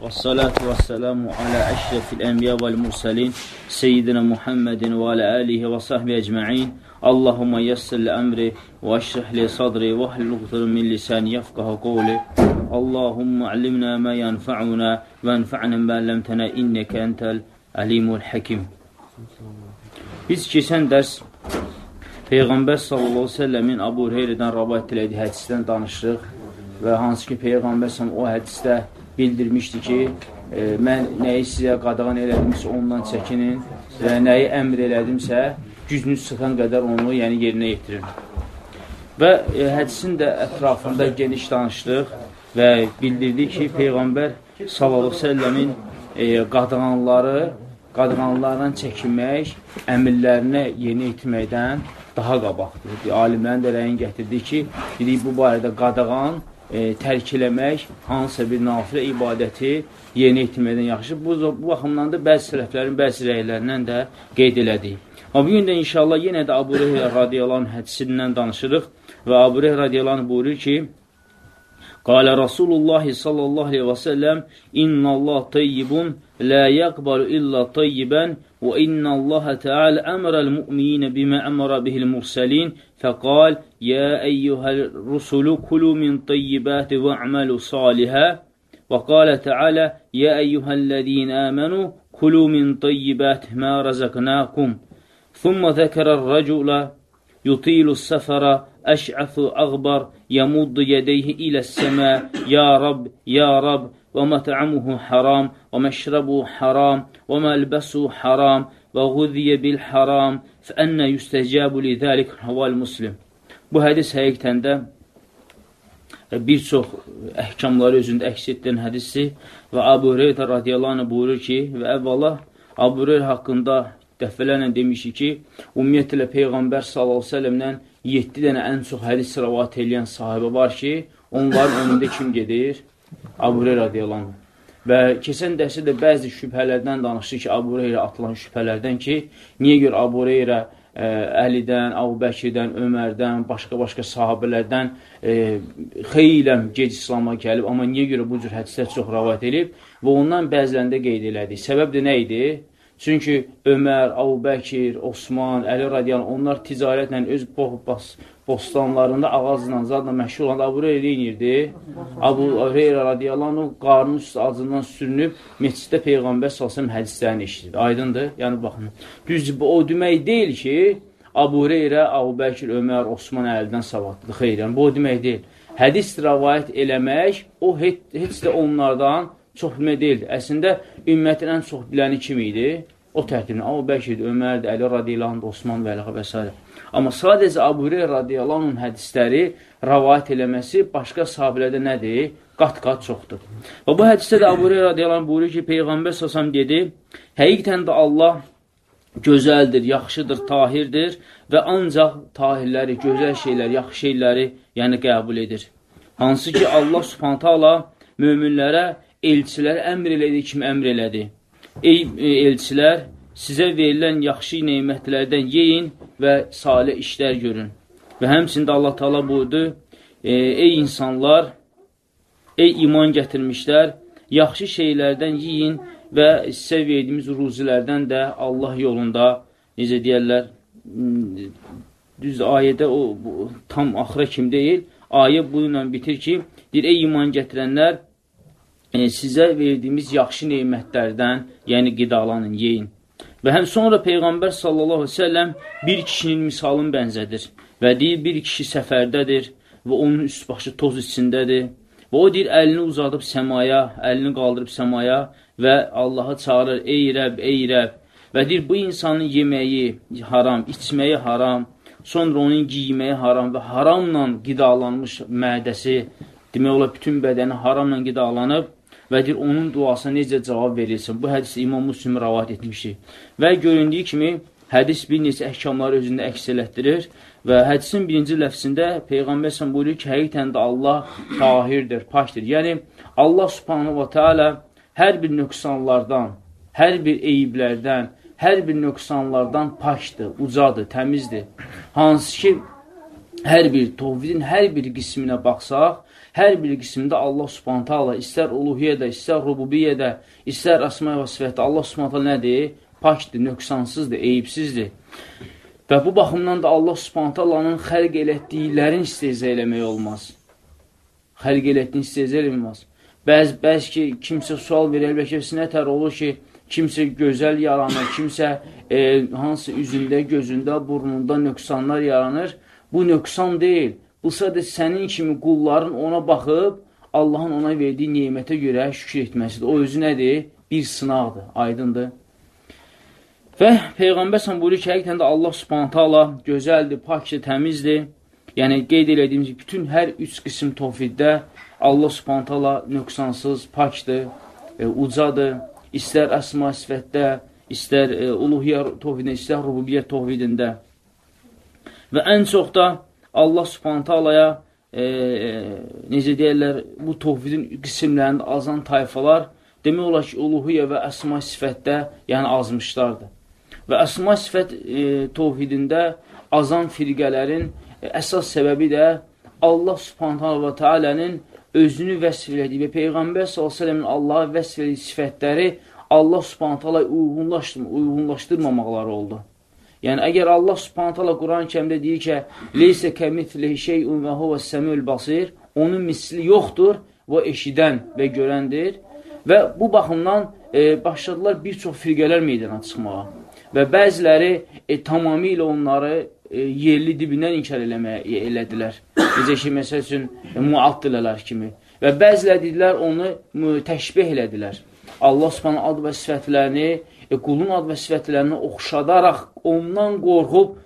Və salatu və səlamu alə əşrəfil ənbiya vəl mürsəlin, seyyidinə Muhammedin və alə əlihi və sahbi əcməin. Allahumma yəssirli əmri və əşrəhli sadri və hlüqdur min lisani yafqaha qovli. Allahumma allimna mə yənfa'una və ənfa'na mə əlləmtənə innəkə entəl əlimul həkim. Biz keçən dərs Peyğəmbər sallallahu əleyhi və səlləmin Əbu Hüreyrədən rivayet etdiyi hədisdən danışırıq və hansı ki Peyğəmbər o hədisdə bildirmişdi ki, e, mən nəyi sizə qadağan elədimsə ondan çəkinin və nəyi əmr elədimsə gücünüz çıxan qədər onu yəni yerinə yetirin. Və e, hədisin də ətrafında geniş danışdıq və bildirdik ki, Peyğəmbər sallallahu səlləmin e, qadağanları qadğanlardan çəkinmək əmirlərinə yeni etməkdən daha qabaqdır. Alimlərin də rəyin gətirdi ki, dedik, bu barədə qadağan e, tərk eləmək hansısa bir nafilə ibadəti yeni etməkdən yaxşı. Bu, bu baxımdan da bəzi sələflərin bəzi rəylərindən də qeyd elədik. Amma bugün də inşallah yenə də Abu Rəhə radiyalan hədisindən danışırıq və Abu Rəhə radiyalan buyurur ki, قال رسول الله صلى الله عليه وسلم إن الله طيب لا يقبل إلا طيبا وإن الله تعالى أمر المؤمنين بما أمر به المرسلين فقال يا أيها الرسل كلوا من طيبات واعملوا صالحا. وقال تعالى يا أيها الذين آمنوا كلوا من طيبات ما رزقناكم. ثم ذكر الرجل يطيل السفر əşəfu əğbar, yəmuddu yədəyhi iləs-səmə, ya Rab, ya Rab, və mətəamuhu haram, və məşrəbu haram, və məlbəsu haram, vəğudhiyə bil haram, fəənnə yüstəcəbu li dəlik hval muslim. Bu hədis həqiqətən də bir çox əhkamları özündə əks etdirən hədissi və Abu Hüreytə radiyallahu anh buyurur ki, və əvvəla Abu Hüreytə haqqında dəfələrlə demişik ki, ümumiyyətlə Peyğəmbər s.ə.v-dən 7 dənə ən çox hədis rəvat eləyən sahibə var ki, onların önündə kim gedir? Abu Hüreyra radiyallahu Və keçən dərsə də bəzi şübhələrdən danışdı ki, Abu Hüreyra atılan şübhələrdən ki, niyə görə Abu Hüreyra Əlidən, Abu Bəkirdən, Ömərdən, başqa-başqa sahabələrdən e, xeyləm gec İslama gəlib, amma niyə görə bu cür hədislər çox rəvat edib və ondan bəzilərində qeyd elədik. Səbəb də nə idi? Çünki Ömər, Abu Bəkir, Osman, Əli radiyan onlar ticarətlə öz bostanlarında ağazla, zadla məşğul olan Abu Hüreyra eləyirdi. Abu Hüreyra radiyallahu qarnın üstü acından sürünüb meçiddə Peyğəmbər salsam hədislərini eşitir. Aydındır? Yəni baxın. Düzdür, o demək deyil ki, Abu Hüreyra, Abu Bəkir, Ömər, Osman Əlidən savadlıdır. Xeyr, yəni bu o demək deyil. Hədis rəvayət eləmək o heç, heç də onlardan çox bilmək deyildi. Əslində, ümmətin ən çox biləni kim idi? O tərtibini, Abu Bəkirdir, Ömərdir, Əli radiyallahu Osman və Əliqə və s. Amma sadəcə Abu Hüreyra radiyallahu hədisləri rəvayət eləməsi başqa sahabilərdə nədir? Qat-qat çoxdur. Və bu hədisdə də Abu Hüreyra radiyallahu buyurur ki, Peyğəmbər səsəm dedi, həqiqətən də Allah gözəldir, yaxşıdır, tahirdir və ancaq tahirləri, gözəl şeylər, yaxşı şeyləri yəni qəbul edir. Hansı ki, Allah subhanətə Allah möminlərə elçilərə əmr elədiyi kimi əmr elədi. Ey e, elçilər, sizə verilən yaxşı neymətlərdən yeyin və salih işlər görün. Və həmçində Allah Taala buyurdu: e, Ey insanlar, ey iman gətirmişlər, yaxşı şeylərdən yeyin və sizə verdiyimiz ruzilərdən də Allah yolunda necə deyərlər, düz ayədə o bu, tam axıra kim deyil, ayə bu ilə bitir ki, deyir, ey iman gətirənlər, e, sizə verdiyimiz yaxşı neymətlərdən, yəni qidalanın, yeyin. Və həm sonra Peyğəmbər sallallahu aleyhi ve selləm bir kişinin misalını bənzədir və deyir, bir kişi səfərdədir və onun üst başı toz içindədir və o deyir, əlini uzadıb səmaya, əlini qaldırıb səmaya və Allahı çağırır, ey Rəb, ey Rəb və deyir, bu insanın yeməyi haram, içməyi haram, sonra onun giyməyi haram və haramla qidalanmış mədəsi, demək olar, bütün bədəni haramla qidalanıb və deyir, onun duasına necə cavab verilsin. Bu hədis İmam Müslim rəvat etmişdir. Və göründüyü kimi, hədis bir neçə əhkamları özündə əks elətdirir və hədisin birinci ləfsində Peyğəmbər sən buyurur ki, həqiqətən də Allah tahirdir, paşdır. Yəni, Allah subhanahu wa ta'ala hər bir nöqsanlardan, hər bir eyiblərdən, hər bir nöqsanlardan paşdır, ucadır, təmizdir. Hansı ki, hər bir tovvidin hər bir qisminə baxsaq, hər bir qismdə Allah subhanətə Allah istər uluhiyyədə, istər rububiyyədə, istər əsma və sifətdə Allah subhanətə nədir? Pakdır, nöqsansızdır, eyibsizdir. Və bu baxımdan da Allah subhanətə Allahın xəlq elətdiklərin isteyizə eləmək olmaz. Xəlq elətdiyini isteyizə eləmək olmaz. Bəzi, bəzi ki, kimsə sual verir, bəlkə nə tər olur ki, kimsə gözəl yaranır, kimsə e, hansı üzündə, gözündə, burnunda nöqsanlar yaranır. Bu nöqsan deyil. Bu sadə sənin kimi qulların ona baxıb, Allahın ona verdiyi neymətə görə şükür etməsidir. O özü nədir? Bir sınaqdır, aydındır. Və Peyğəmbər sən buyurur ki, həqiqətən də Allah subhanətə Allah gözəldir, pakdır, təmizdir. Yəni, qeyd elədiyimiz bütün hər üç qism tovfiddə Allah subhanətə Allah nöqsansız, pakdır, e, ucadır. İstər əsma sifətdə, istər e, uluhiyyə tovfidində, istər rububiyyət tovfidində. Və ən çox da Allah subhanətə alaya e, e, necə deyərlər, bu tovhidin qismlərində azan tayfalar demək olar ki, uluhiyyə və əsma sifətdə yəni azmışlardır. Və əsma sifət e, tovhidində azan firqələrin e, əsas səbəbi də Allah subhanətə və tealənin özünü vəsf elədiyi və Peyğəmbər s.ə.v-in Allaha vəsf elədiyi sifətləri Allah subhanətə alə uyğunlaşdırmamaqları oldu. Yəni, əgər Allah subhanət hala Quran-ı kəmdə deyir ki, Leysə kəmitli şeyun və huvə səmül basir, onun misli yoxdur, və eşidən və görəndir. Və bu baxımdan e, başladılar bir çox firqələr meydana çıxmağa. Və bəziləri e, tamamilə onları e, yerli dibindən inkar eləməyə elədilər. Necə ki, məsəl üçün, e, muattilələr kimi. Və bəziləri dedilər, onu təşbih elədilər. Allah subhanə ad və sifətlərini e, qulun ad və sifətlərini oxşadaraq ondan qorxub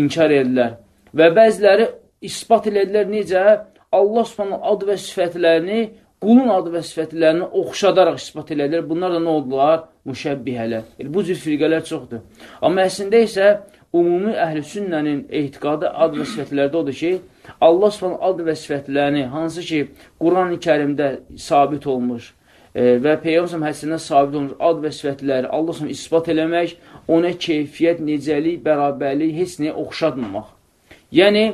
inkar edilər. Və bəziləri ispat elədilər necə? Allah subhanə ad və sifətlərini qulun adı və sifətlərini oxşadaraq ispat elədilər. Bunlar da nə oldular? Müşəbbihələr. Yəni, bu cür firqələr çoxdur. Amma əslində isə ümumi əhl-i sünnənin ehtiqadı ad və sifətlərdə odur ki, Allah subhanə ad və sifətlərini, hansı ki, Quran-ı kərimdə sabit olmuş, e, və Peyğəmbər hədisindən sabit olmuş ad və sifətləri Allah s.ə. ispat eləmək, ona keyfiyyət, necəlik, bərabərlik, heç nəyə oxşatmamaq. Yəni,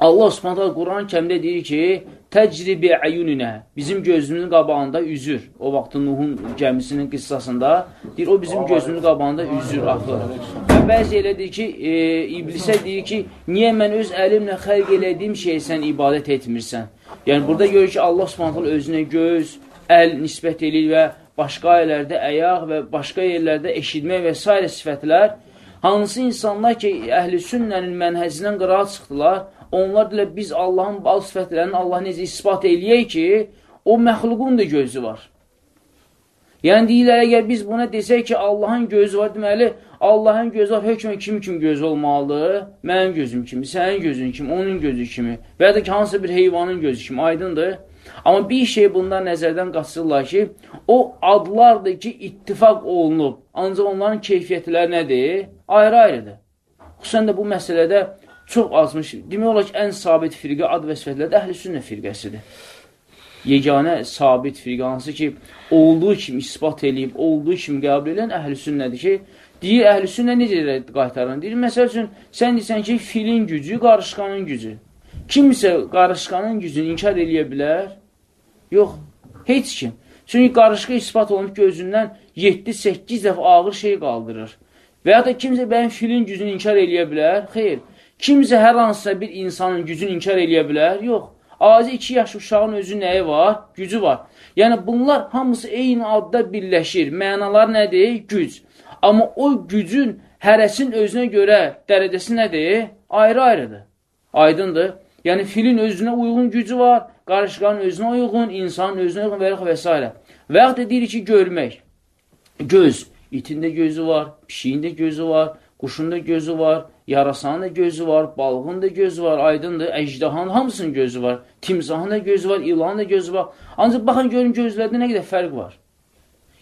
Allah s.ə. Quran kəmdə deyir ki, təcribi əyuninə, bizim gözümüzün qabağında üzür. O vaxtı Nuhun gəmisinin qıssasında deyir, o bizim gözümüzün qabağında üzür, axır. Və bəzi elədir ki, e, iblisə deyir ki, niyə mən öz əlimlə xərq elədiyim şeyə sən ibadət etmirsən? Yəni, burada görür ki, Allah s.ə. özünə göz, əl nisbət edir və başqa ayələrdə əyaq və başqa yerlərdə eşitmək və s. sifətlər, hansı insanlar ki, əhl-i sünnənin mənhəzindən qırağa çıxdılar, onlar dilə biz Allahın bal sifətlərini Allah necə ispat eləyək ki, o məxluqun da gözü var. Yəni deyirlər, əgər biz buna desək ki, Allahın gözü var, deməli, Allahın gözü var, hökmən kim kim gözü olmalıdır? Mənim gözüm kimi, sənin gözün kimi, onun gözü kimi və ya da ki, hansı bir heyvanın gözü kimi, aydındır. Amma bir şey bundan nəzərdən qaçırlar ki, o adlardır ki, ittifaq olunub. Ancaq onların keyfiyyətləri nədir? Ayrı-ayrıdır. Xüsusən də bu məsələdə çox azmış. Demək olar ki, ən sabit firqə ad və sifətlərdə əhl-i sünnə firqəsidir. Yeganə sabit firqə hansı ki, olduğu kimi ispat eləyib, olduğu kimi qəbul edən əhl-i sünnədir ki, deyir, əhl-i sünnə necə qaytarın? Deyir, məsəl üçün, sən deyirsən ki, filin gücü, qarışqanın gücü. Kimsə qarışqanın gücünü inkar eləyə bilər? Yox, heç kim. Çünki qarışqa ispat olunub ki, özündən 7-8 dəfə ağır şey qaldırır. Və ya da kimsə bəyin filin gücünü inkar eləyə bilər? Xeyr. Kimsə hər hansısa bir insanın gücünü inkar eləyə bilər? Yox. Azı 2 yaş uşağın özü nəyi var? Gücü var. Yəni, bunlar hamısı eyni adda birləşir. Mənalar nədir? Güc. Amma o gücün hərəsin özünə görə dərəcəsi nədir? Ayrı-ayrıdır. Aydındır. Yəni, filin özünə uyğun gücü var qarışqanın özünə uyğun, insanın özünə uyğun və və s. Və yaxud da deyir ki, görmək. Göz. İtində gözü var, pişiyin də gözü var, quşun da gözü var, yarasanın da gözü var, balığın da gözü var, aydındır, əcdahanın hamısının gözü var, timsahın da gözü var, ilanın da gözü var. Ancaq baxın, görün gözlərdə nə qədər fərq var.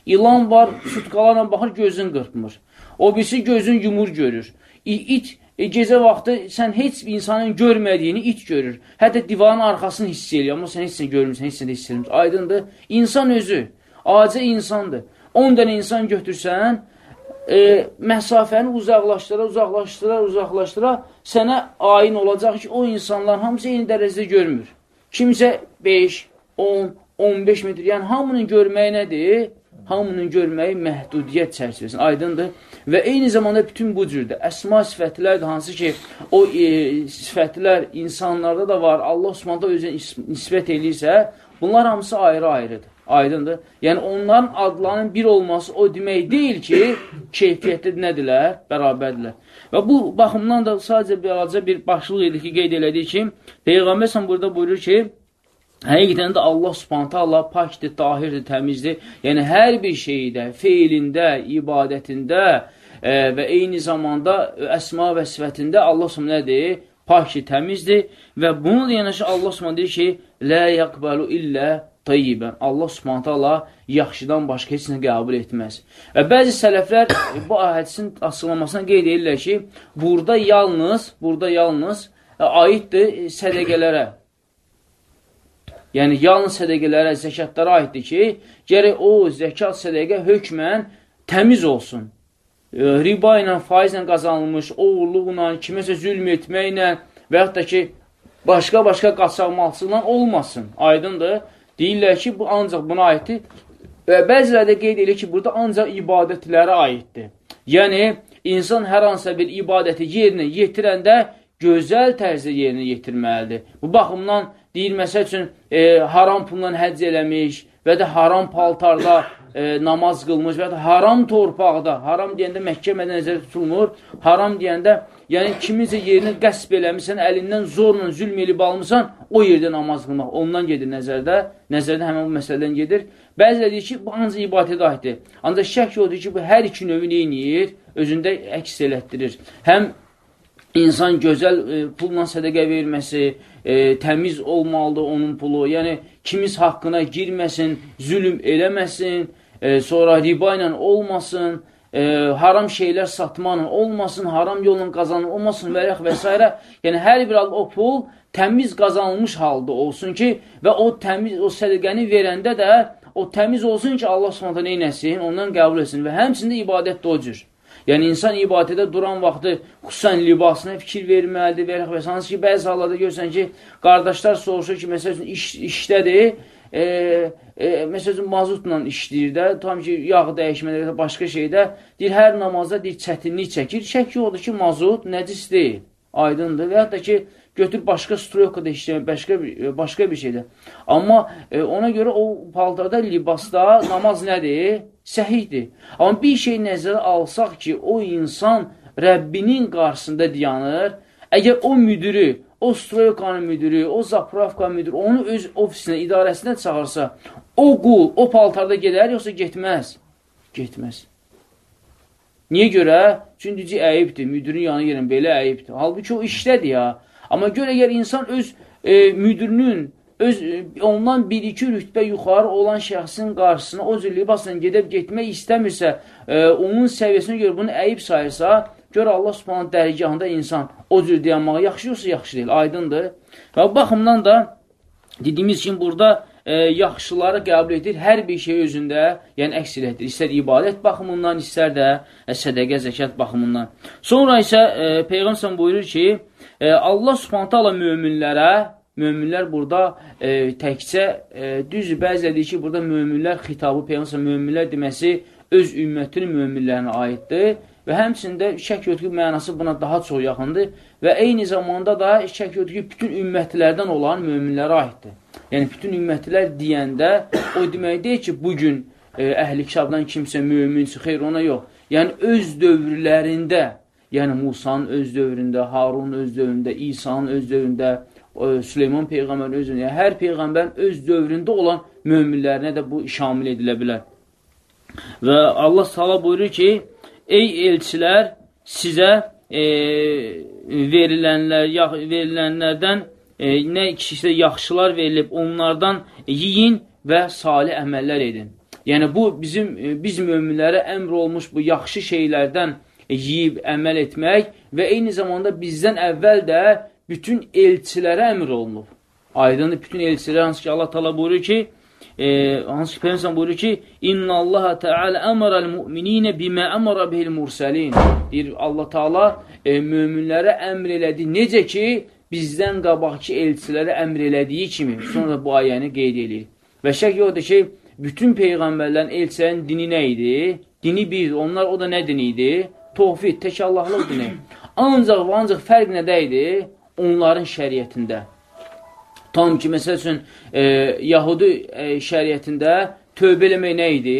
İlan var, sutqalarla baxır, gözün qırpmır. O birisi gözün yumur görür. İt E, gecə vaxtı sən heç insanın görmədiyini it görür. Hətta divarın arxasını hiss edir, amma sən heç sən görmürsən, heç sən də hiss edirsən. Aydındır. İnsan özü, acı insandır. 10 dənə insan götürsən, e, məsafəni uzaqlaşdıra, uzaqlaşdıra, uzaqlaşdıra sənə ayin olacaq ki, o insanlar hamısı eyni dərəcədə görmür. Kimsə 5, 10, 15 metr. Yəni, hamının görməyi nədir? Hamının görməyi məhdudiyyət çərçivəsində. Aydındır. Və eyni zamanda bütün bu cürdə əsma sifətlər də hansı ki, o e, sifətlər insanlarda da var, Allah Osmanlıda özünə nisbət eləyirsə, bunlar hamısı ayrı-ayrıdır. Aydındır. Yəni, onların adlarının bir olması o demək deyil ki, keyfiyyətdə nədirlər? Bərabərdirlər. Və bu baxımdan da sadəcə bir, bir başlıq idi ki, qeyd elədik ki, Peyğəmbər burada buyurur ki, Həqiqətən də Allah subhanətə Allah pakdir, dahirdir, təmizdir. Yəni, hər bir şeydə, feilində, ibadətində e, və eyni zamanda əsma və sifətində Allah subhanə nədir? Pakdir, təmizdir və bunu da yanaşı Allah subhanə deyir ki, Lə yəqbəlu illə tayyibən. Allah subhanətə Allah yaxşıdan başqa heç nə qəbul etməz. Və bəzi sələflər bu hadisin açıqlamasına qeyd edirlər ki, burada yalnız, burada yalnız e, aiddir sədəqələrə yəni yalnız sədəqələrə, zəkatlara aiddir ki, gərək o zəkat sədəqə hökmən təmiz olsun. E, riba ilə, faizlə qazanılmış, oğurluqla, kiməsə zülm etməklə və yaxud da ki, başqa-başqa qaçaqmalçılıqla olmasın. Aydındır. Deyirlər ki, bu ancaq buna aiddir. Və bəziləri də qeyd edir ki, burada ancaq ibadətlərə aiddir. Yəni, insan hər hansısa bir ibadəti yerinə yetirəndə gözəl tərzdə yerinə yetirməlidir. Bu baxımdan deyir, məsəl üçün, e, haram pulla həcc eləmiş və də haram paltarda e, namaz qılmış və də haram torpaqda, haram deyəndə Məkkə mədə nəzərdə tutulmur, haram deyəndə, yəni kimincə yerini qəsb eləmişsən, əlindən zorla zülm elib almışsan, o yerdə namaz qılmaq, ondan gedir nəzərdə, nəzərdə həmən bu məsələdən gedir. Bəzilə deyir ki, bu ancaq ibadətə aiddir. Ancaq şək yoxdur ki, bu hər iki növü neyiniyir? Özündə əks elətdirir. Həm insan gözəl e, pulla sədəqə verməsi, e, təmiz olmalıdır onun pulu. Yəni, kimiz haqqına girməsin, zülüm eləməsin, e, sonra riba ilə olmasın, e, haram şeylər satmanın olmasın, haram yolla qazanın olmasın və və s. Yəni, hər bir o pul təmiz qazanılmış halda olsun ki, və o təmiz, o sədəqəni verəndə də o təmiz olsun ki, Allah s.ə. neynəsin, ondan qəbul etsin və həmçində ibadət də o cür. Yəni, insan ibadətə duran vaxtı xüsusən libasına fikir verməlidir və və hansı ki, bəzi hallarda görsən ki, qardaşlar soruşur ki, məsəl üçün, iş, işdədir, e, e, məsəl üçün, mazutla işləyir də, tam ki, yağ dəyişmədə, başqa şeydə, deyir, hər namazda deyir, çətinlik çəkir. Şək yoxdur ki, mazut nəcis deyil, aydındır və hətta ki, götür başqa stroyokada işləmək, başqa bir, başqa bir şeydə. Amma e, ona görə o paltarda, libasda namaz nədir? Səhihdir. Amma bir şey nəzərə alsaq ki, o insan Rəbbinin qarşısında dayanır, əgər o müdürü, o stroyokanın müdürü, o zapravka müdürü onu öz ofisinə, idarəsinə çağırsa, o qul, o paltarda gedər, yoxsa getməz? Getməz. Niyə görə? Çünki əyibdir, müdürün yanı yerin, belə əyibdir. Halbuki o işdədir ya. Amma gör, əgər insan öz e, müdürünün, öz e, ondan bir-iki rütbə yuxarı olan şəxsin qarşısına o cür libasla gedib getmək istəmirsə, e, onun səviyyəsinə görə bunu əyib sayırsa, gör Allah subhanət dərgahında insan o cür dayanmağı yaxşı yoxsa yaxşı deyil, aydındır. Və baxımdan da dediyimiz kimi burada e, yaxşıları qəbul edir, hər bir şey özündə, yəni əks elətdir. İstər ibadət baxımından, istər də e, sədəqə, zəkat baxımından. Sonra isə e, Peyğəmbər buyurur ki, e, Allah subhanətə Allah möminlərə, möminlər burada e, təkcə, e, düzdür, bəzilədir ki, burada möminlər xitabı, Peyğəmbər möminlər deməsi öz ümmətinin möminlərinə aiddir və həmçində şək ki, mənası buna daha çox yaxındır və eyni zamanda da şək ki, bütün ümmətlərdən olan möminlərə aiddir. Yəni, bütün ümmətlər deyəndə o demək deyil ki, bugün e, əhli kitabdan kimsə möminçi, xeyr ona yox. Yəni, öz dövrlərində Yəni Musanın öz dövründə, Harun öz dövründə, İsa'nın öz dövründə, Süleyman Peyğəmbərin öz dövründə, yəni hər Peyğəmbərin öz dövründə olan möminlərinə də bu şamil edilə bilər. Və Allah sala buyurur ki, ey elçilər, sizə e, verilənlər, verilənlərdən e, nə kişisə yaxşılar verilib, onlardan yiyin və salih əməllər edin. Yəni, bu bizim, e, biz möminlərə əmr olmuş bu yaxşı şeylərdən yeyib əməl etmək və eyni zamanda bizdən əvvəl də bütün elçilərə əmr olunub. Aydındır, bütün elçilər hansı ki, Allah tala buyurur ki, e, hansı ki, Peygəmbər buyurur ki, İnna Allah Teala əmrəl müminə bimə əmrə bihil mursəlin. Deyir Allah Taala e, möminlərə əmr elədi. Necə ki, bizdən qabaqki elçilərə əmr elədiyi kimi sonra bu ayəni qeyd edir. Və şək yoxdur ki, bütün peyğəmbərlərin, elçilərin dini nə idi? Dini bir, onlar o da nə dini idi? Tohfid, tək Allahlıq dini. Ancaq və ancaq fərq nədə idi? Onların şəriətində. Tam ki, məsəl üçün, e, Yahudi e, şəriətində tövbə eləmək nə idi?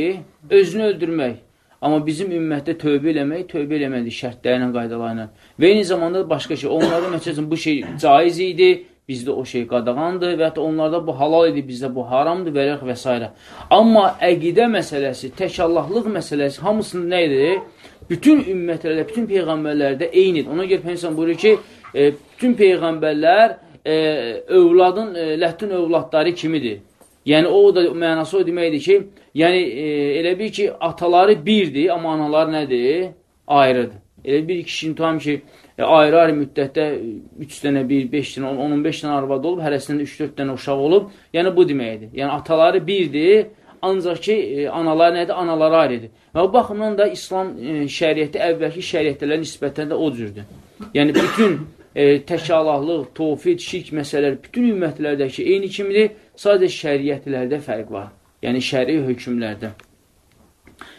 Özünü öldürmək. Amma bizim ümmətdə tövbə eləmək, tövbə eləmədi şərtlərlə, qaydalarla. Və eyni zamanda başqa şey. Onlarda, məsələn, bu şey caiz idi, bizdə o şey qadağandır və hətta onlarda bu halal idi, bizdə bu haramdır və və s. Amma əqidə məsələsi, tək Allahlıq məsələsi hamısında nə idi? Bütün ümmətlərdə, bütün peyğəmbərlərdə eynidir. Ona görə Peyğəmbər buyurur ki, e, bütün peyğəmbərlər e, övladın, e, ləhtin övladları kimidir? Yəni, o da mənası o deməkdir ki, yəni, e, elə bir ki, ataları birdir, amma anaları nədir? Ayrıdır. Elə bir kişinin tam ki, e, ayrı-ayrı müddətdə 3 dənə, 1, 5 dənə, 10-15 dənə arvad olub, hərəsində 3-4 dənə uşaq olub, yəni bu deməkdir. Yəni ataları birdir, ancaq ki, e, anaları nədir? Anaları ayrıdır. Və bu baxımdan da İslam e, şəriəti əvvəlki şəriətlərə nisbətən də o cürdür. Yəni bütün e, təkallahlıq, tovfid, şirk məsələləri bütün ümmətlərdəki eyni kimidir, sadəcə şəriətlərdə fərq var. Yəni şəri hökmlərdə.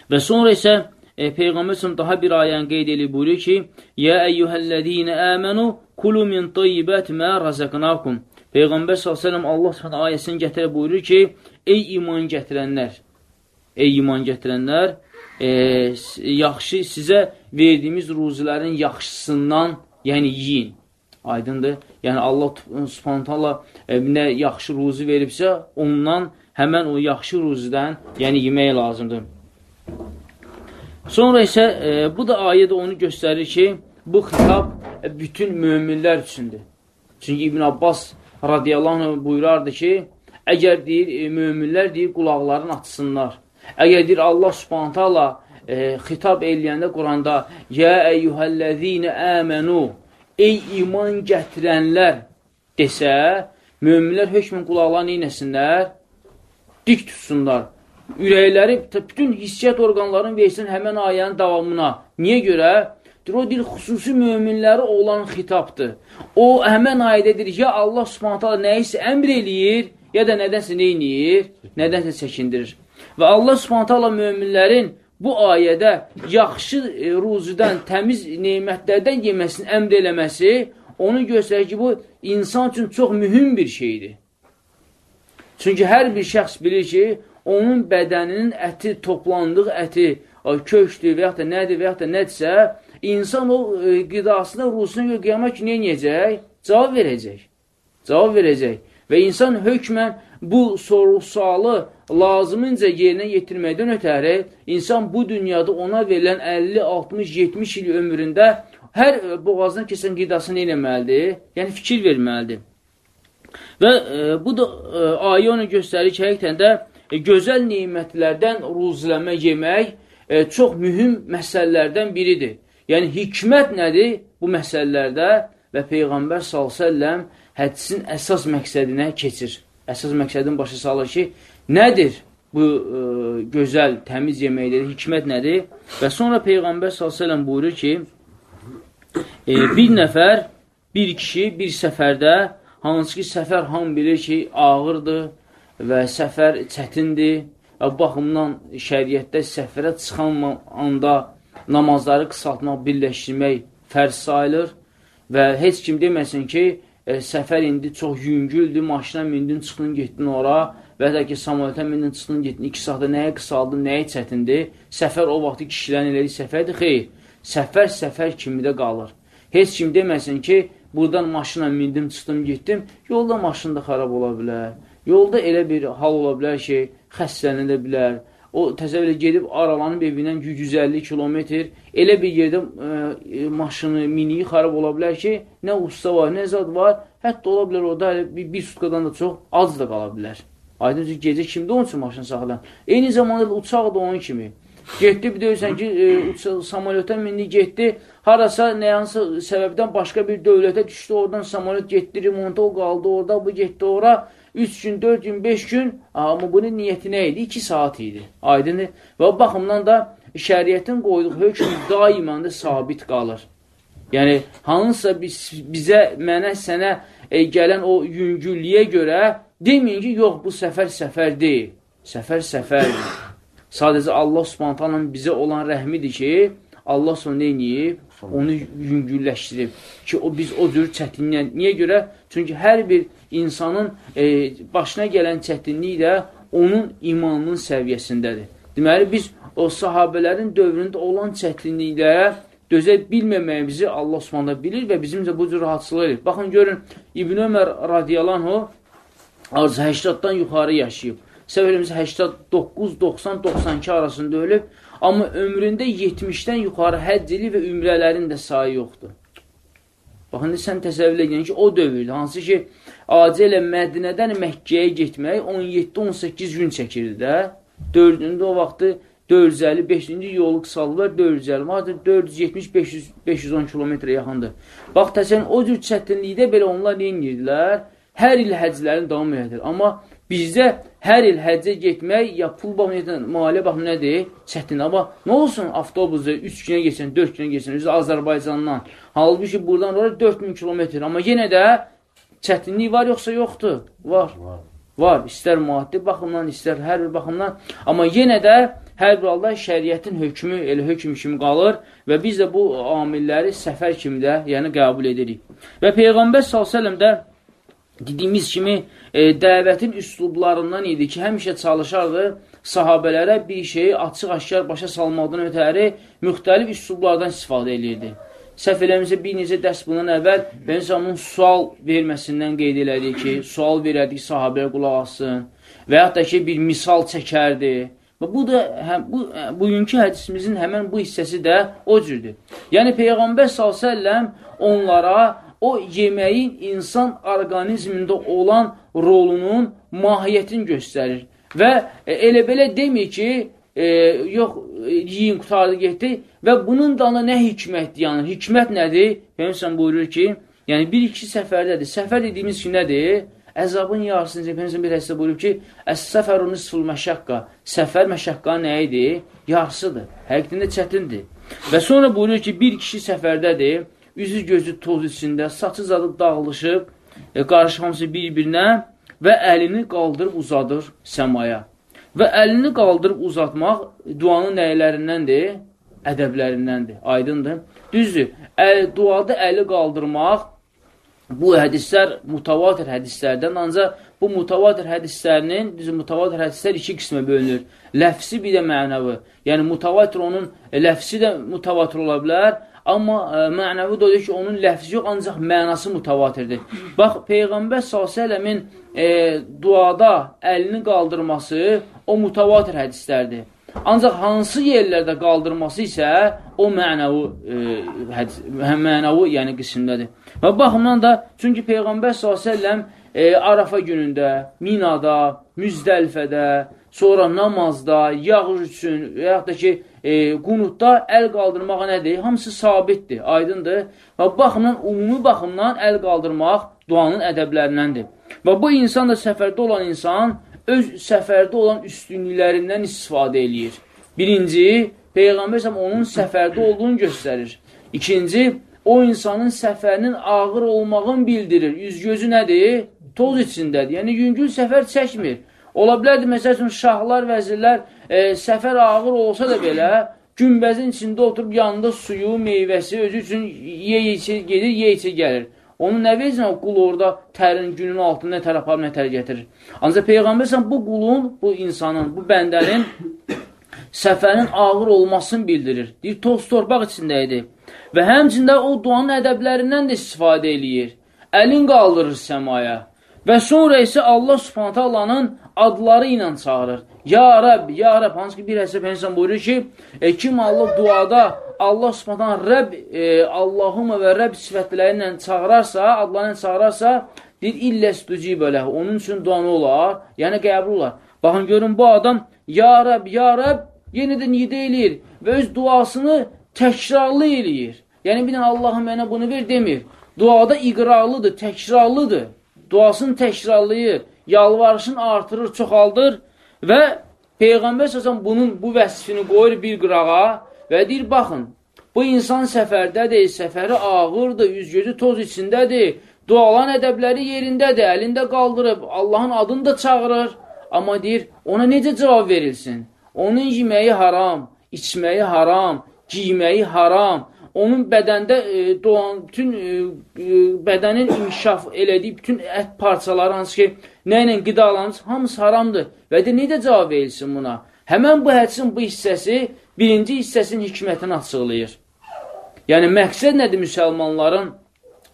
Və sonra isə e, Peyğəmbər daha bir ayəni qeyd edib buyurur ki, Yə əyyuhəllədiyinə əmənu kulu min tayyibət mə razəqnakum. Peyğəmbər s.ə.v Allah s.ə. ayəsini gətirə buyurur ki, ey iman gətirənlər, ey iman gətirənlər, e, yaxşı sizə verdiyimiz ruzilərin yaxşısından, yəni yiyin. Aydındır. Yəni Allah subhanətələ e, nə yaxşı ruzi veribsə, ondan həmən o yaxşı ruzidən, yəni yemək lazımdır. Sonra isə e, bu da ayədə onu göstərir ki, bu xitab e, bütün möminlər üçündür. Çünki İbn Abbas radiyallahu anh buyurardı ki, əgər deyir, e, möminlər deyir, qulaqlarını açsınlar. Əgər deyir, Allah subhanətə Allah e, xitab eləyəndə Quranda Yə əyyuhəl-ləzīnə əmənu Ey iman gətirənlər desə, möminlər hökmün qulaqlarını neynəsinlər? Dik tutsunlar ürəkləri, bütün hissiyyat orqanlarını versin həmən ayənin davamına. Niyə görə? O deyir, xüsusi möminləri olan xitabdır. O, həmən ayədə deyir, ya Allah subhanətə nəyisə əmr eləyir, ya da nədənsə neyniyir, nədənsə çəkindirir. Və Allah subhanətə möminlərin bu ayədə yaxşı e, ruzudan, təmiz neymətlərdən yeməsini əmr eləməsi, onu göstərir ki, bu insan üçün çox mühüm bir şeydir. Çünki hər bir şəxs bilir ki, onun bədəninin əti, toplandıq əti, kökdür və yaxud da nədir və yaxud da nədirsə, insan o e, qidasına, ruhusuna görə qiyamət ki, neyəcək? Cavab verəcək. Cavab verəcək. Və insan hökmən bu soru-sualı lazımınca yerinə yetirməkdən ötəri, insan bu dünyada ona verilən 50, 60, 70 il ömründə hər boğazına kesən qidasını eləməlidir? Yəni, fikir verməlidir. Və e, bu da e, ayə onu göstərir ki, həqiqətən də e, gözəl neymətlərdən ruzləmə yemək e, çox mühüm məsələlərdən biridir. Yəni, hikmət nədir bu məsələlərdə və Peyğəmbər s.ə.v hədisin əsas məqsədinə keçir. Əsas məqsədin başa salır ki, nədir bu e, gözəl, təmiz yeməkləri, hikmət nədir? Və sonra Peyğəmbər s.ə.v buyurur ki, e, bir nəfər, bir kişi bir səfərdə, hansı ki, səfər ham bilir ki, ağırdır, və səfər çətindir və baxımdan şəriətdə səfərə çıxan anda namazları qısaltmaq, birləşdirmək fərz sayılır və heç kim deməsin ki, e, səfər indi çox yüngüldür, maşına mindin, çıxdın, getdin ora və ya ki, samolyota mindin, çıxdın, getdin, 2 saatda nəyə qısaldın, nəyə çətindir? Səfər o vaxtı kişilərin elədiyi səfərdir, xeyr. Səfər səfər kimidə qalır. Heç kim deməsin ki, buradan maşına mindim, çıxdım, getdim, yolda maşın da xarab ola bilər Yolda elə bir hal ola bilər ki, xəstələnə də bilər. O təsəvvür gedib aralanıb evindən 150 kilometr elə bir yerdə ə, e, maşını, miniyi xarab ola bilər ki, nə usta var, nə zad var, hətta ola bilər orada bir, bir sutkadan da çox az da qala bilər. Aydın ki, gecə kimdə onun üçün maşını saxlayan? Eyni zamanda uçaq da onun kimi. Getdi, bir deyirsən ki, e, samolyota mindi, getdi, harasa nəyansı səbəbdən başqa bir dövlətə düşdü, oradan samolyot getdi, remonta o qaldı, orada bu getdi, ora 3 gün, 4 gün, 5 gün, amma bunun niyyəti nə idi? 2 saat idi. Aydındır. Və o baxımdan da şəriyyətin qoyduğu hökm daimən də sabit qalır. Yəni, hansısa biz, bizə, mənə, sənə e, gələn o yüngüllüyə görə deməyin ki, yox, bu səfər səfər deyil. Səfər səfərdir. Sadəcə Allah subhantanın bizə olan rəhmidir ki, Allah sonra neyini onu yüngülləşdirib ki, o biz o cür çətinliyə. Niyə görə? Çünki hər bir insanın e, başına gələn çətinlik də onun imanının səviyyəsindədir. Deməli, biz o sahabələrin dövründə olan çətinliklərə dözə bilməməyimizi Allah Subhanahu bilir və bizimcə bu cür rahatçılıq edir. Baxın görün İbn Ömər radiyallahu arz 80-dan yuxarı yaşayıb. Səvəlimiz 89, 90, 92 arasında ölüb, amma ömründə 70-dən yuxarı həcc ili və ümrələrin də sayı yoxdur. Baxın, sən təsəvvür edin ki, o dövrdə, hansı ki, acə ilə Mədinədən Məkkəyə getmək 17-18 gün çəkirdi də, dördündə o vaxtı 450, 5-ci yolu qısaldılar, 450, madəm 470-510 kilometrə yaxındır. Bax, təsələn, o cür çətinlikdə belə onlar neyirdilər? Hər il həclərini davam edir. Amma bizdə hər il həccə getmək, ya pul baxımından, maliyyə baxımından nədir? Çətin. Amma nə olsun avtobusda 3 günə geçsən, 4 günə geçsən, üzü Azərbaycandan. Halbuki buradan oraya 4000 kilometr. Amma yenə də çətinlik var yoxsa yoxdur? Var. Var. Var. İstər maddi baxımdan, istər hər bir baxımdan. Amma yenə də hər bir halda şəriətin hökmü elə hökm kimi qalır və biz də bu amilləri səfər kimi də yəni qəbul edirik. Və Peyğəmbər s.ə.v də dediyimiz kimi e, dəvətin üslublarından idi ki, həmişə çalışardı sahabələrə bir şeyi açıq-aşkar başa salmaqdan ötəri müxtəlif üslublardan istifadə edirdi. Səhv eləmirsə, bir necə dərs bundan əvvəl Bənsamın sual verməsindən qeyd elədik ki, sual verədik sahabəyə qulaq assın və yaxud da ki, bir misal çəkərdi Və bu da həm bu bugünkü hədisimizin həmin bu hissəsi də o cürdür. Yəni Peyğəmbər sallallahu onlara o yeməyin insan orqanizmində olan rolunun mahiyyətini göstərir. Və e, elə belə demir ki, e, yox, yiyin, qutardı, getdi və bunun dalına nə hikmət yanır? Hikmət nədir? Peyğəmbər buyurur ki, yəni bir-iki səfərdədir. Səfər dediyimiz ki, nədir? Əzabın yarısını Peyğəmbər bir hədisdə buyurub ki, "Əs-səfəru nisful məşəqqa." Səfər məşəqqa nə idi? Yarısıdır. Həqiqətən çətindir. Və sonra buyurur ki, bir kişi səfərdədir, üzü gözü toz içində, saçı zadı dağılışıb, e, qarşı hamısı bir-birinə və əlini qaldırıb uzadır səmaya. Və əlini qaldırıb uzatmaq duanın nəylərindəndir? Ədəblərindəndir. Aydındır? Düzdür. Əl, duada əli qaldırmaq Bu hədislər mutavatir hədislərdən, ancaq bu mutavatir hədislərinin, düzü mutavatir hədislər iki qismə bölünür. Ləfsi bir də mənəvi. Yəni mutavatir onun e, ləfsi də mutavatir ola bilər, amma e, mənəvi də ki, onun ləfsi yox, ancaq mənası mutavatirdir. Bax, Peyğəmbər s.ə.v-in e, duada əlini qaldırması o mutavatir hədislərdir. Ancaq hansı yerlərdə qaldırması isə o mənəvi, e, mənəvi yəni qismdədir. Və baxımdan da, çünki Peyğəmbər s.ə.v e, Arafa günündə, Minada, Müzdəlfədə, sonra namazda, yağış üçün və yaxud da ki, e, qunutda əl qaldırmağa nədir? Hamısı sabitdir, aydındır. Və baxımdan, ümumi baxımdan əl qaldırmaq duanın ədəblərindəndir. Və bu insan da səfərdə olan insan öz səfərdə olan üstünlüklərindən istifadə eləyir. Birinci, Peyğəmbər onun səfərdə olduğunu göstərir. İkinci, o insanın səfərinin ağır olmağını bildirir. Üz-gözü nədir? Toz içindədir. Yəni, yüngül səfər çəkmir. Ola bilərdir, məsəl üçün, şahlar, vəzirlər e, səfər ağır olsa da belə, günbəzin içində oturub yanında suyu, meyvəsi, özü üçün ye-yeçi gedir, ye-yeçi gəlir. Onu nə verirsən, o qul orada tərin günün altında nə tərəf aparıb, nə tərəf gətirir. Ancaq Peyğəmbərsən bu qulun, bu insanın, bu bəndənin səfərin ağır olmasını bildirir. Deyir, toz torpaq içində idi. Və həmçində o duanın ədəblərindən də istifadə eləyir. Əlin qaldırır səmaya. Və sonra isə Allah subhanətə Allahın adları ilə çağırır. Ya Rəbb, Ya Rəbb, hansı ki bir həsə Peygəmbər buyurur ki, e, kim Allah duada Allah subhanətə Rəbb, e, Allahumma və Rəbb sifətləri ilə çağırarsa, adlarına çağırarsa, deyir, illəs ducibə onun üçün duanı olar, yəni qəbul olar. Baxın, görün, bu adam Ya Rəbb, Ya Rəbb, yenə də nidə eləyir və öz duasını təkrarlı eləyir. Yəni, bir dənə Allahım mənə bunu ver demir. Duada iqrarlıdır, təkrarlıdır. Duasını təkrarlayır, yalvarışını artırır, çoxaldır və Peyğəmbər səsən bunun bu vəsifini qoyur bir qırağa və deyir, baxın, Bu insan səfərdədir, səfəri ağırdır, yüz-gözü toz içindədir, dualan ədəbləri yerindədir, əlində qaldırıb, Allahın adını da çağırır. Amma deyir, ona necə cavab verilsin? Onun yeməyi haram, içməyi haram, giyməyi haram, onun bədəndə e, doğan bütün e, e, bədənin inkişaf elədiyi bütün ət parçaları hansı ki, nə ilə qidalanır, hamısı haramdır. Və də necə cavab verilsin buna? Həmən bu hədisin bu hissəsi birinci hissəsinin hikmətini açıqlayır. Yəni, məqsəd nədir müsəlmanların,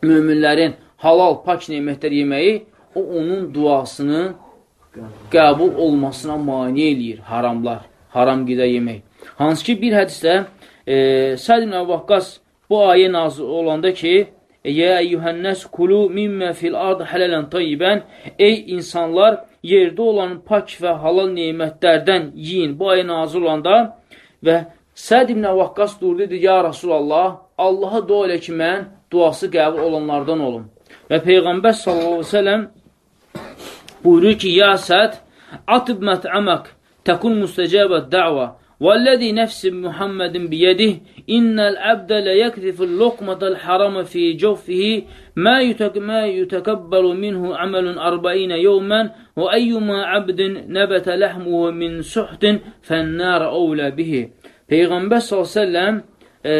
müminlərin halal, pak neymətlər yeməyi? O, onun duasını qəbul olmasına mani eləyir haramlar, haram qida yemək. Hansı ki, bir hədisdə e, Səd ibn Əvvaqas bu ayə nazil olanda ki, Yə əyyuhənnəs kulu mimmə fil ard hələlən tayyibən Ey insanlar, yerdə olan pak və halal neymətlərdən yiyin. Bu ayə nazil olanda və Səd ibn Əvvaqas durdu, dedi, Ya Rasulallah, Allaha dua elə ki, mən duası qəbul olanlardan olum. Və Peyğəmbər sellem buyurur ki, Ya Səd, atıb mət'əmək, təkun müstəcəbət dəvə Vəlləzi nəfsi Muhammedin biyədih, innəl əbdə ləyəkziful luqmatal haramə fi cəvfihi, mə yutək mə yutəkəbbəlu minhu əməlun 40 yevmən və eyyuma əbdin nəbətə ləhmuhu min suhtin fənnər əvlə bihi. Peyğəmbər sallallahu e,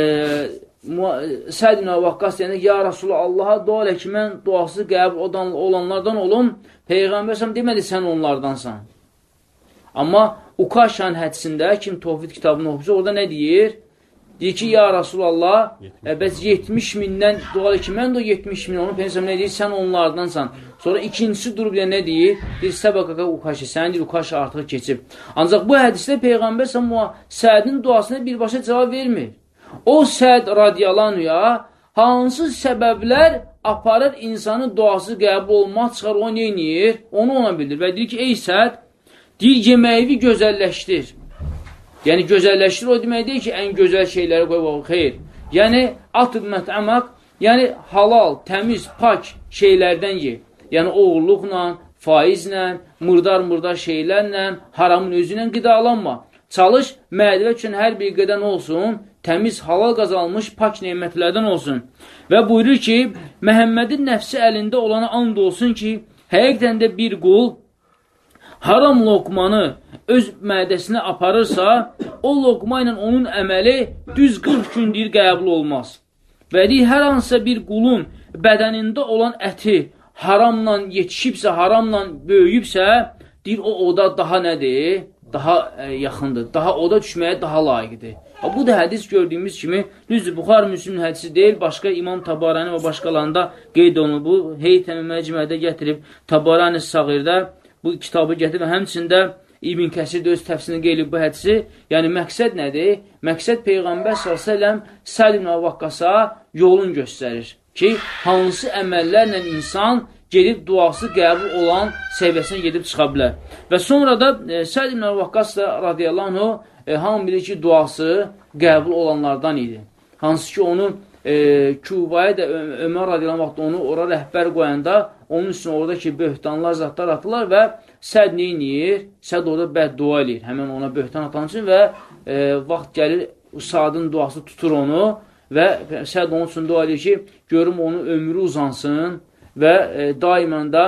Səd ibn Vakqas deyəndə ya Rasulullah Allaha dua elə ki mən duası qəbul olanlardan olum. Peyğəmbər sallallahu demədi sən onlardansan. Amma Ukaşan hədisində, kim Tovhid kitabını oxusa, orada nə deyir? Deyir ki, ya Rasulallah, e, bəs 70 mindən dua ki, mən də 70 min, onu pensam nə deyir? Sən onlardansan. Sonra ikincisi durub nə deyir? Deyir, səbəqəqə Ukaşı, sənin deyir, Ukaşı artıq keçib. Ancaq bu hədisdə Peyğəmbər Sədin duasına birbaşa cavab vermir. O Səd radiyalanıya hansı səbəblər aparır insanın duası qəbul olmaq çıxar, o neyiniyir? Onu ona bildir və deyir ki, ey Səd, Deyir, yeməyivi gözəlləşdir. Yəni, gözəlləşdir o demək deyil ki, ən gözəl şeyləri qoymaq, xeyr. Yəni, atıb mətəmaq, yəni halal, təmiz, pak şeylərdən ye. Yəni, oğurluqla, faizlə, mırdar-mırdar şeylərlə, haramın özünlə qidalanma. Çalış, mədvə üçün hər bir qədən olsun, təmiz, halal qazanmış, pak neymətlərdən olsun. Və buyurur ki, Məhəmmədin nəfsi əlində olana and olsun ki, həqiqdən də bir qul haram lokmanı öz mədəsinə aparırsa, o lokma ilə onun əməli düz 40 gün deyir, qəbul olmaz. Və deyir, hər hansısa bir qulun bədənində olan əti haramla yetişibsə, haramla böyüyübsə, deyir, o oda daha nədir? Daha e, yaxındır. Daha oda düşməyə daha layiqdir. Bu da hədis gördüyümüz kimi, düzdür, Buxar Müslümin hədisi deyil, başqa İmam Tabarani və başqalarında qeyd olunur. Bu, Heytəmi məcmədə gətirib, Tabarani sağirdə bu kitabı gətirib və həmçində İbn Kəsir öz təfsirini qeylib bu hədisi. Yəni, məqsəd nədir? Məqsəd Peyğəmbər s.ə.v Səd ibn Avaqqasa yolun göstərir ki, hansı əməllərlə insan gedib duası qəbul olan səviyyəsinə gedib çıxa bilər. Və sonra da e, Səd ibn Avaqqas da radiyallahu anh, e, hamı bilir ki, duası qəbul olanlardan idi. Hansı ki, onu e, Kübaya da Ömər radiyallahu vaxt onu ora rəhbər qoyanda onun üstünə oradakı böhtanlar, zatlar atırlar və Səd neyiniyir? Səd orada bəddua eləyir. Həmən ona böhtan atan üçün və e, vaxt gəlir, Sadın duası tutur onu və Səd onun üçün dua eləyir ki, görüm onun ömrü uzansın və e, daimən də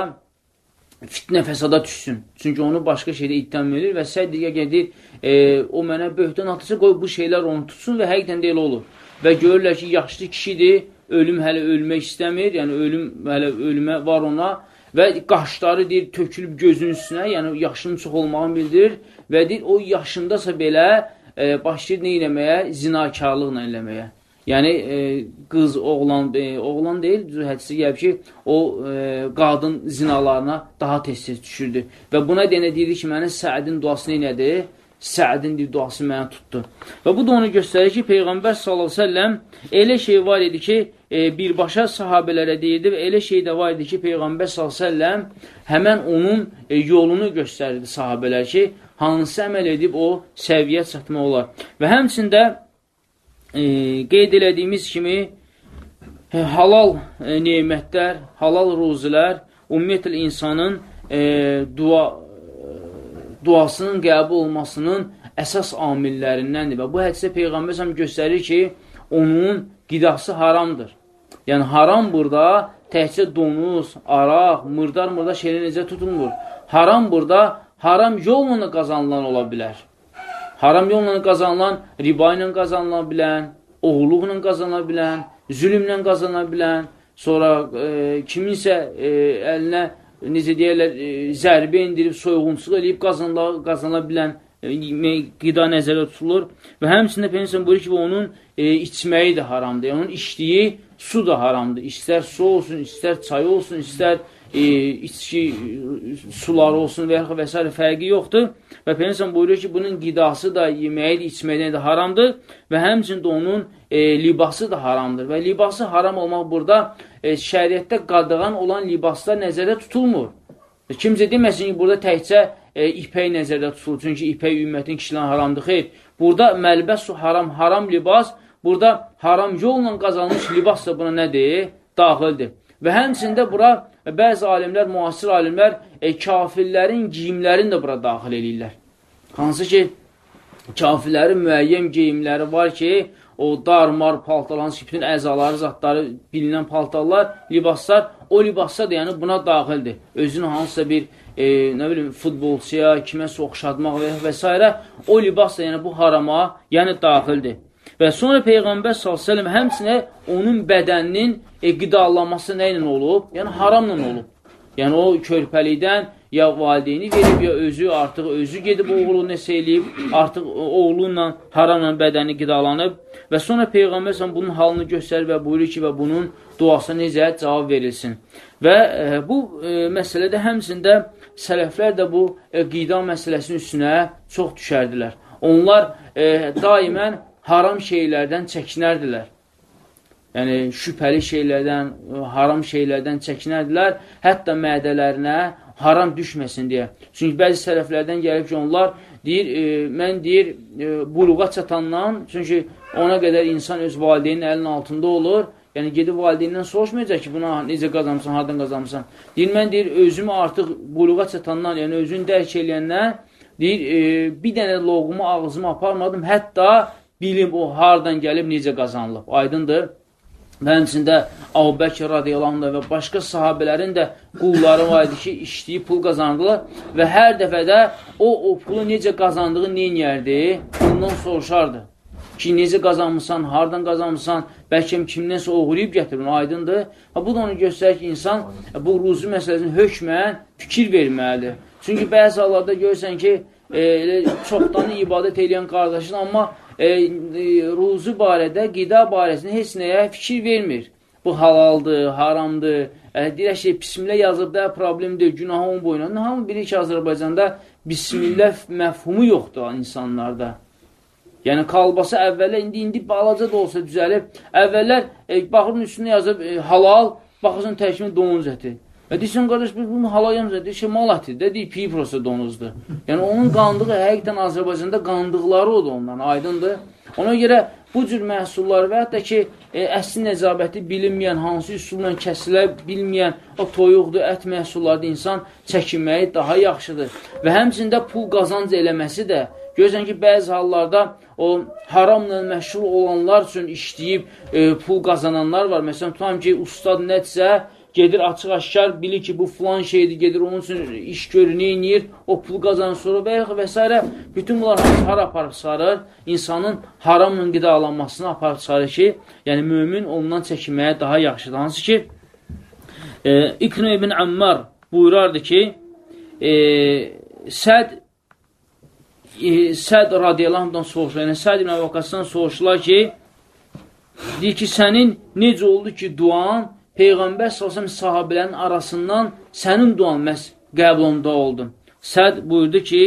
fitnə fəsada düşsün. Çünki onu başqa şeydə ittiham edir və Səd digə gedir, e, o mənə böhtan atırsa, qoy bu şeylər onu tutsun və həqiqdən də elə olur və görürlər ki, yaşlı kişidir, ölüm hələ ölmək istəmir, yəni ölüm hələ ölümə var ona və qaşları deyir, tökülüb gözünün üstünə, yəni yaşının çox olmağını bildirir və deyir, o yaşındasa belə e, başlayır nə eləməyə? Zinakarlıqla eləməyə. Yəni, e, qız, oğlan, e, oğlan deyil, hədisi gəlib ki, o e, qadın zinalarına daha tez-tez düşürdü. Və buna deyənə deyir ki, mənə Səədin duası neynədir? Səədin bir duası mənə tutdu. Və bu da onu göstərir ki, Peyğəmbər s.ə.v elə şey var idi ki, e, birbaşa sahabələrə deyirdi və elə şey də var idi ki, Peyğəmbər s.ə.v həmən onun e, yolunu göstərirdi sahabələr ki, hansı əməl edib o səviyyə çatma olar. Və həmçində e, qeyd elədiyimiz kimi e, halal e, neymətlər, halal ruzilər ümumiyyətlə insanın e, dua duasının qəbul olmasının əsas amillərindəndir. Və bu hədisə Peyğəmbər səhəm göstərir ki, onun qidası haramdır. Yəni, haram burada təhcə donuz, araq, mırdar, mırdar şeylə necə tutulmur. Haram burada haram yolla qazanılan ola bilər. Haram yolla qazanılan riba ilə qazanıla bilən, oğulluqla qazanıla bilən, zülmlə qazanıla bilən, sonra e, kiminsə e, əlinə necə deyərlər, e, zərbə indirib, soyğunçuluq eləyib qazanıla, qazanıla bilən e, qida nəzərdə tutulur və həmçində Peynəsən buyurur ki, onun e, içməyi də haramdır. Yəni, onun içdiyi su da haramdır. İstər su olsun, istər çay olsun, istər e, içki e, suları olsun və ya və s. fərqi yoxdur. Və Peynəsən buyuruyor ki, bunun qidası da, yeməyi də, içməyi də haramdır və həmçində onun e, libası da haramdır. Və libası haram olmaq burada e, şəriətdə qadağan olan libaslar nəzərdə tutulmur. E, kimsə deməsin ki, burada təkcə e, ipək nəzərdə tutulur. Çünki ipək ümmətin kişilərin haramdır. Xeyr, burada məlbəs haram, haram libas, burada haram yolla qazanmış libas da buna nədir? Daxildir. Və həmçində bura bəzi alimlər, müasir alimlər e, kafirlərin giyimlərini də bura daxil edirlər. Hansı ki, kafirlərin müəyyən geyimləri var ki, o darmar paltalan, bütün əzaları, zatları bilinən paltarlar, libaslar, o libaslar da yəni buna daxildir. Özünün hansısa bir, e, nə bilim, futbolçuya, kiməsə oxşadmaq və, və s. o libas da yəni bu harama, yəni daxildir. Və sonra Peyğəmbər s.ə.v həmçinə onun bədəninin e, qidalanması nə ilə olub? Yəni, haramla olub. Yəni, o körpəlikdən ya valideyni verib, ya özü artıq özü gedib oğlu nəsə eləyib, artıq oğlunla haramla bədəni qidalanıb və sonra Peyğəmbər s.ə.v bunun halını göstərir və buyurur ki, və bunun duası necə cavab verilsin. Və e, bu e, məsələdə həmsində sələflər də bu e, qida məsələsinin üstünə çox düşərdilər. Onlar e, daimən haram şeylərdən çəkinərdilər. Yəni, şübhəli şeylərdən, haram şeylərdən çəkinərdilər, hətta mədələrinə haram düşməsin deyə. Çünki bəzi sələflərdən gəlib ki, onlar deyir, e, mən deyir, e, buluğa çatandan, çünki ona qədər insan öz valideynin əlinin altında olur, yəni gedib valideynindən soruşmayacaq ki, buna necə qazanmışsan, hardan qazanmışsan. Deyir, mən deyir, özümü artıq buluğa çatandan, yəni özünü dərk eləyəndən, deyir, e, bir dənə loğumu ağzıma aparmadım, hətta bilim o hardan gəlib, necə qazanılıb. Aydındır. Və həmçində Əbubəkir radiyallahu və başqa sahabələrin də qulları var idi ki, işləyib pul qazandılar və hər dəfədə o, o pulu necə qazandığı neynəyərdi? Ondan soruşardı ki, necə qazanmışsan, hardan qazanmışsan, bəlkə kimdənsə oğurlayıb gətirin, aydındır. Bu da onu göstərir ki, insan bu ruzu məsələsini hökmən fikir verməlidir. Çünki bəzi hallarda görürsən ki, e, çoxdan ibadət edən qardaşın, amma e, e, ruzu barədə, qida barəsində heç nəyə fikir vermir. Bu halaldır, haramdır, e, deyək şey, bismillah yazıb da problemdir, günahı onun boyuna. Hamı bilir ki, Azərbaycanda bismillah məfhumu yoxdur insanlarda. Yəni, kalbası əvvəllər, indi, indi balaca da olsa düzəlib, əvvəllər e, baxırın üstünə yazıb e, halal, baxırsan təkmini donuz əti. Və deyirsən, qardaş, biz bunu halal yemizə, deyir ki, mal əti, də deyir, piyi prosta donuzdur. Yəni, onun qandığı, həqiqdən Azərbaycanda qandıqları odur ondan, aydındır. Ona görə bu cür məhsullar və hətta ki, e, əsli nəcabəti bilinməyən, hansı üsulla kəsilə bilməyən o toyuqdur, ət məhsullarda insan çəkinməyi daha yaxşıdır. Və həmçində pul qazanc eləməsi də, görürsən ki, bəzi hallarda o haramla məşğul olanlar üçün işləyib e, pul qazananlar var. Məsələn, tutam ki, ustad nədirsə, gedir açıq-aşkar bilir ki, bu filan şeydir, gedir onun üçün iş görür, neyinir, o pul qazanır sonra və, və s. Bütün bunlar hara aparıb sarır? İnsanın haramla qidalanmasını aparıb sarır ki, yəni mümin ondan çəkinməyə daha yaxşıdır. Hansı ki, e, İkrim ibn Ammar buyurardı ki, e, Səd e, Səd radiyallahu anhdan soruşlar, yəni Səd ibn Əvvaqasından soruşlar ki, deyir ki, sənin necə oldu ki, duan Peyğəmbər s.ə.v sahabələrin arasından sənin duan məhz qəbulunda oldun. Səd buyurdu ki,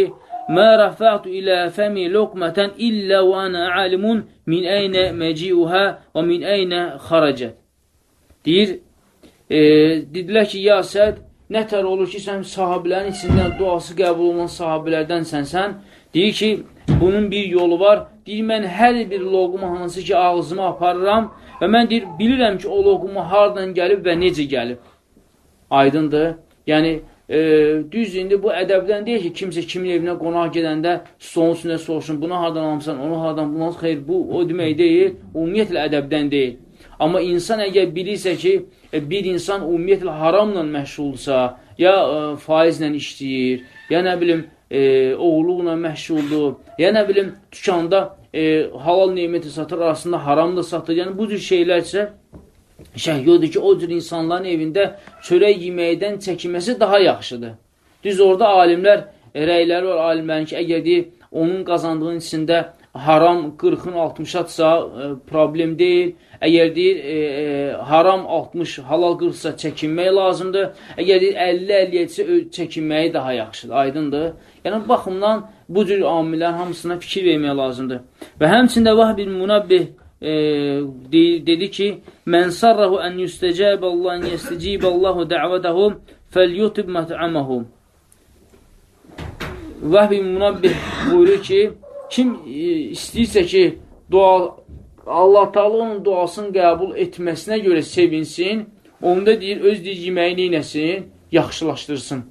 Mə rəfəqtu ilə fəmi lokmətən illə və ənə alimun min əynə məciuhə və min əynə xaracət. Deyir, e, dedilər ki, ya Səd, nətər olur ki, sən sahabilərin içindən duası qəbul olunan sahabilərdən sənsən. Deyir ki, bunun bir yolu var. Deyir, mən hər bir loğumu hansı ki, ağzıma aparıram Və mən deyir, bilirəm ki, o loğuma hardan gəlib və necə gəlib. Aydındır. Yəni, e, düz indi bu ədəbdən deyil ki, kimsə kimin evinə qonaq gedəndə stolun üstündə soruşun, bunu hardan almışsan, onu hardan, bunu xeyr, bu o demək deyil, ümumiyyətlə ədəbdən deyil. Amma insan əgər bilirsə ki, e, bir insan ümumiyyətlə haramla məşğuldursa, ya e, faizlə işləyir, ya nə bilim, e, oğluqla məşğuldur, ya nə bilim, dükanda e, halal neyməti satır, arasında haram da satır. Yəni, bu cür şeylərsə, şəhyodur ki, o cür insanların evində çörək yeməkdən çəkinməsi daha yaxşıdır. Düz orada alimlər, e, rəyləri var alimlərin ki, əgər deyir, onun qazandığının içində haram 40-ın 60-atsa e, problem deyil. Əgər deyir, e, e, haram 60, halal 40-sa çəkinmək lazımdır. Əgər deyir, 50-57-sə çəkinməyi daha yaxşıdır, aydındır. Yəni, baxımdan bu cür amillərin hamısına fikir vermək lazımdır. Və həmçində vah bir münabbih e, dedi ki, Mən sarrahu ən yüstəcəbəllah, ən yəstəcibəllahu dəvədəhu fəlyutib mət'əməhu. Vəhbi münabbih buyurur ki, kim e, istəyirsə ki, dua, Allah Taala onun duasını qəbul etməsinə görə sevinsin, onda deyir, öz deyir, yeməyi neynəsin? Yaxşılaşdırsın.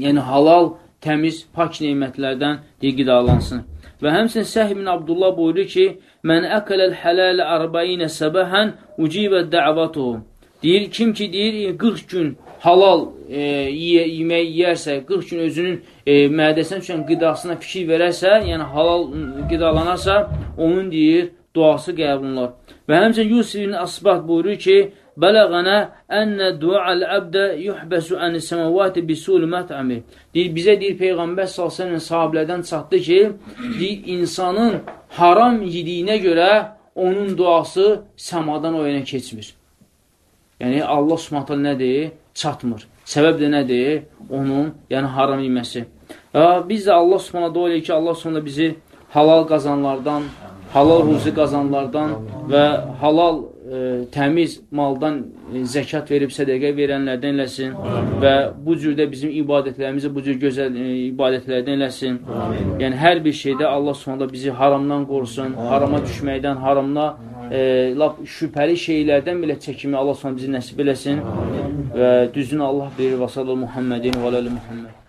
Yəni, halal, təmiz, pak neymətlərdən deyir, qidalansın. Və həmsin Səh ibn Abdullah buyurur ki, Mən əkələl hələlə arba'inə səbəhən ucibə dəvatuhu. Deyir, kim ki deyir, 40 gün halal e, yemək yeyərsə, 40 gün özünün e, mədəsinə düşən qidasına fikir verərsə, yəni halal qidalanarsa, onun deyir, duası qəbul olar. Və həmçin Yusuf ibn Asbat buyurur ki, Bələğənə ənnə dual əbdə yuhbəsu əni səməvati bisul mətəmi. Deyir, bizə deyir, Peyğəmbər s.ə.v sahabilərdən çatdı ki, deyir, insanın haram yediyinə görə onun duası səmadan o yana keçmir. Yəni, Allah subhanətəl nədir? Çatmır. Səbəb də nədir? Onun, yəni haram yeməsi. Biz də Allah subhanətə dua ki, Allah subhanətə bizi halal qazanlardan, halal ruzi qazanlardan və halal e, təmiz maldan e, zəkat verib sədəqə verənlərdən eləsin Amin. və bu cürdə bizim ibadətlərimizi bu cür gözəl e, ibadətlərdən eləsin. Amin. Yəni, hər bir şeydə Allah sonunda bizi haramdan qorusun, Amin. harama düşməkdən, haramla e, lap şübhəli şeylərdən belə çəkimi Allah sonunda bizi nəsib eləsin Amin. və düzünü Allah bilir və sallallahu Muhammedin və aləli Muhammed.